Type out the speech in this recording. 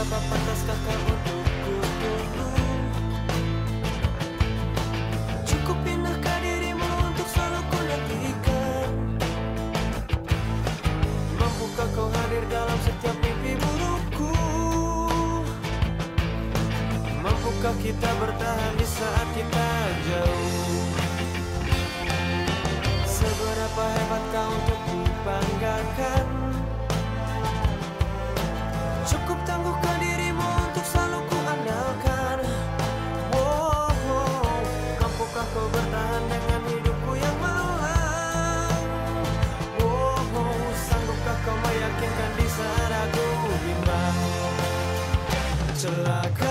Seberapa pantas kau untuk ku tunggu Cukup pindahkah dirimu untuk selalu ku nantikan? Mampukah kau hadir dalam setiap mimpi burukku? Mampukah kita bertahan di saat kita jauh? Seberapa hebat kau untuk till I come.